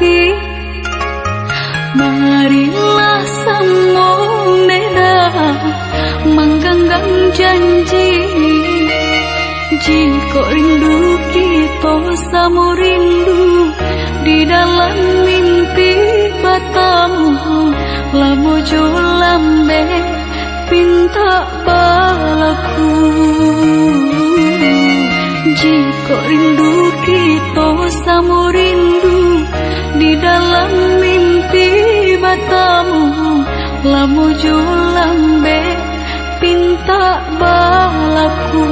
mimpi Marilah semua neda Menggenggam janji Jika rindu kita sama rindu Di dalam mimpi batamu Lamu lambe pinta balaku Jika rindu kita sama rindu di dalam mimpi matamu. Lamu julang be pinta balaku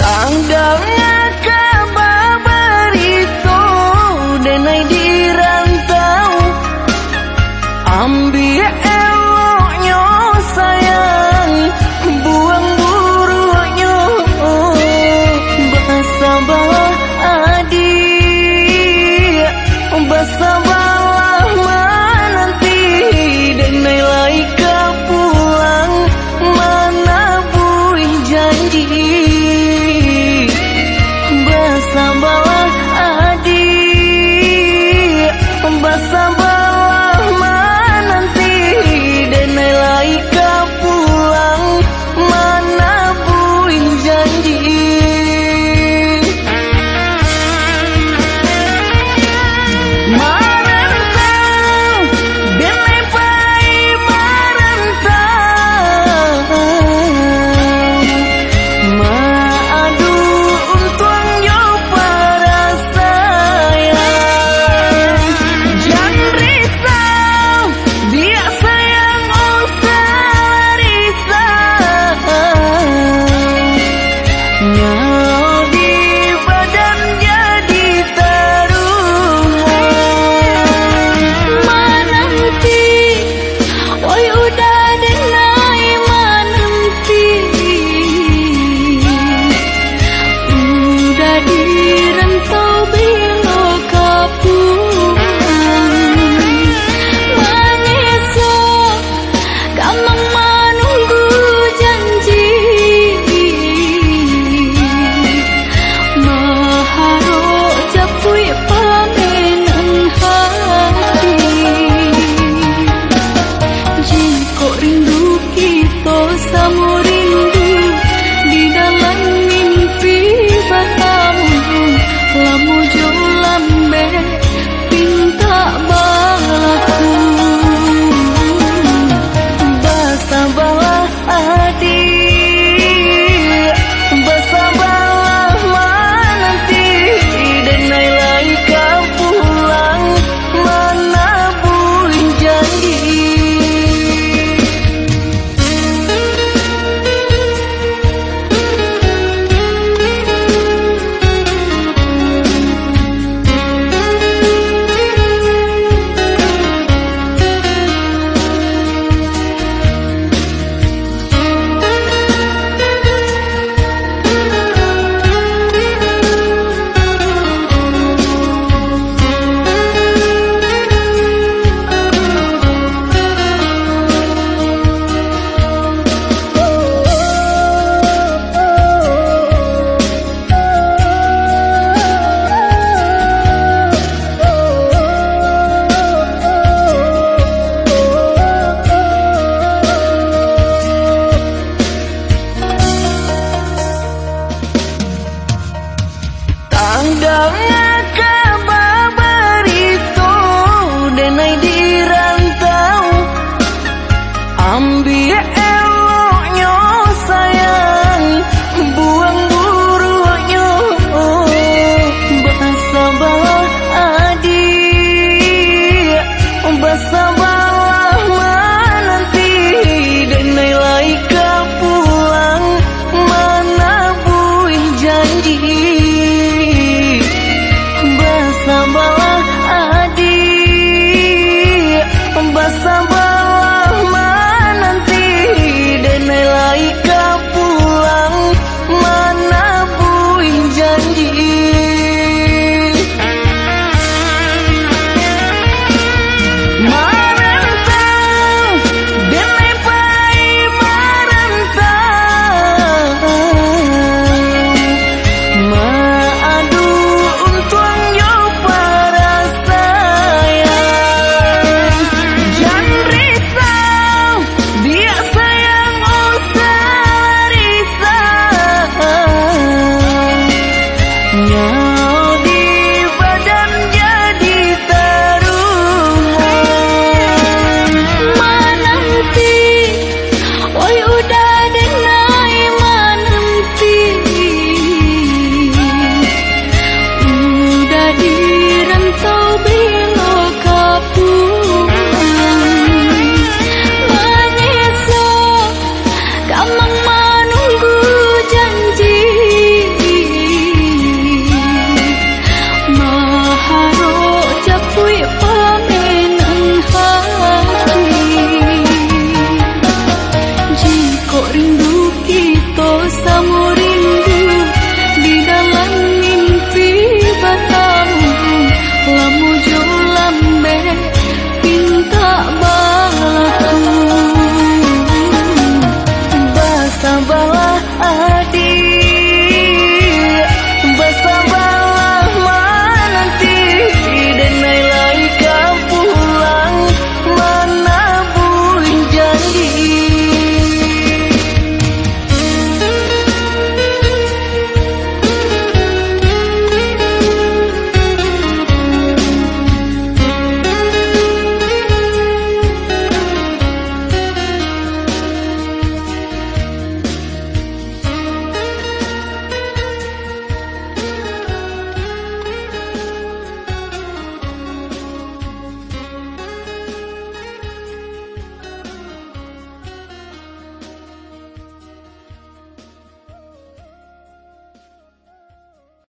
Tanggal Bersamalah adik Bersamalah menanti Dan laika pulang mana Menabui janji.